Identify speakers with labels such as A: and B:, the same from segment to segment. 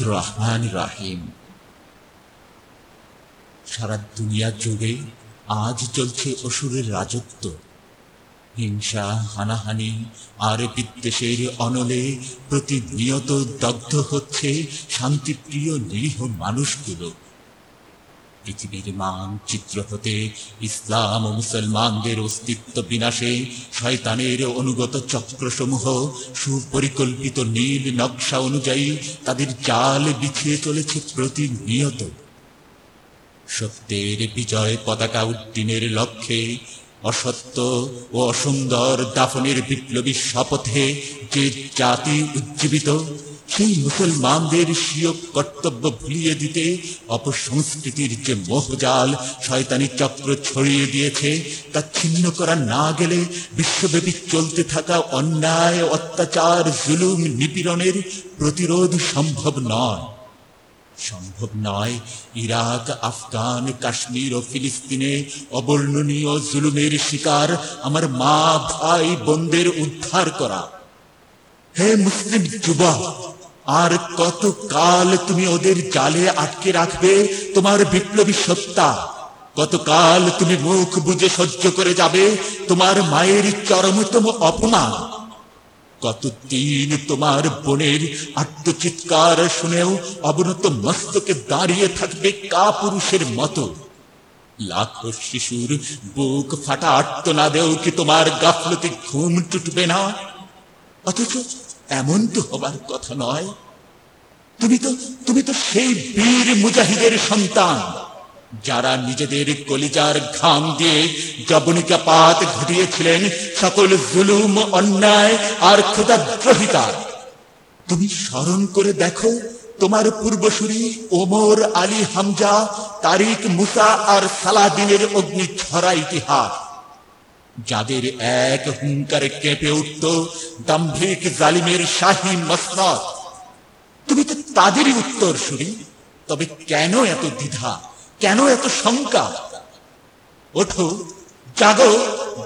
A: রহমান রাহিম। সারা দুনিয়া জুড়ে আজ চলছে অসুরের রাজত্ব। হিংসা, হানাহানি, আর বিদ্বেষের অনলে প্রতিনিয়ত দগ্ধ হচ্ছে শান্তিপ্রিয় নিরীহ মানুষগুলো। পৃথিবীর মানচিত্র হতে ইসলাম ও মুসলমানদের অস্তিত্ব বিনাশে শয়তানের অনুগত চক্রসমূহ সুপরিকল্পিত নীল নকশা অনুযায়ী তাদের জাল বিছিয়ে চলেছে প্রতিনিয়ত। সত্যের বিজয় পতাকা উড্ডীনের লক্ষ্যে অসত্য ও অসুন্দর দাফনের বিপ্লবী শপথে যে জাতি উজ্জীবিত সেই মুসলমানদের স্বীয় কর্তব্য ভুলিয়ে দিতে অপসংস্কৃতির যে মোহজাল শয়তানি চক্র ছড়িয়ে দিয়েছে, তা ছিন্ন করা না গেলে বিশ্বব্যাপী চলতে থাকা অন্যায়, অত্যাচার, জুলুম, নিপীড়নের প্রতিরোধ সম্ভব নয়। সম্ভব নয় ইরাক, আফগান, কাশ্মীর ও ফিলিস্তিনে অবর্ণনীয় জুলুমের শিকার আমার মা, ভাই, বোনদের উদ্ধার করা। হে মুসলিম যুবক আর কত কাল তুমি ওদের জালে আটকে রাখবে? তোমার বিপ্লবী সত্তা। কতকাল তুমি মুখ বুঝে সহ্য করে যাবে? তোমার মায়ের চরমতম অপমান। কতদিন তোমার বোনের আত্মচিৎকার শুনেও অবনত মস্তকে দাঁড়িয়ে থাকবে কা পুরুষের মতো। লাখো শিশুর বুক ফাটা আর্তনাদেও কি তোমার গাফলতে ঘুম টুটবে না? অথচ এমন তো হবার কথা নয়। তুমি তো তুমি তো সেই বীর মুজাহিদের সন্তান, যারা নিজেদের কলিজার ঘাম দিয়ে জবনিকাপাত ঘটিয়েছিলেন সকল জুলুম, অন্যায় আর ক্ষুদাদ্রোহিতার তুমি স্মরণ করে দেখো, তোমার পূর্বসূরি ওমর আলী হামজা, তারিক মুসা আর সালাদিনের অগ্নি ছড়া ইতিহাস। যাদের এক হুঙ্কারে কেঁপে উঠত দাম্ভিক জালিমের শাহী মসনদ। তুমি তো তাদেরই উত্তর শুনি তবে কেন এত দ্বিধা? কেন এত শঙ্কা? ওঠো, জাগো,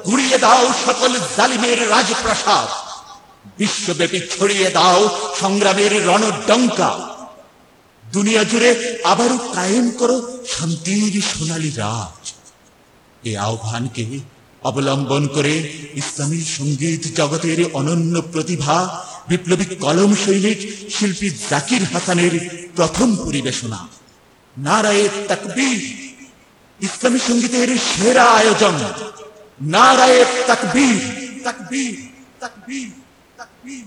A: গুড়িয়ে দাও সকল জালিমের রাজপ্রাসাদ। বিশ্বব্যাপী ছড়িয়ে দাও সংগ্রামের রণডঙ্কা। দুনিয়া জুড়ে আবারও কায়েম করো শান্তির সোনালী রাজ। এ আহ্বানকে অবলম্বন করে ইসলামী সংগীত জগতের অনন্য প্রতিভা বিপ্লবী কলম শৈলীর শিল্পী জাকির হাসানের প্রথম পরিবেশনা। নারায়ে তাকবীর, ইসলামী সঙ্গীতের সেরা আয়োজন। নারায়ে তাকবীর তাকবীর তাকবীর তাকবীর।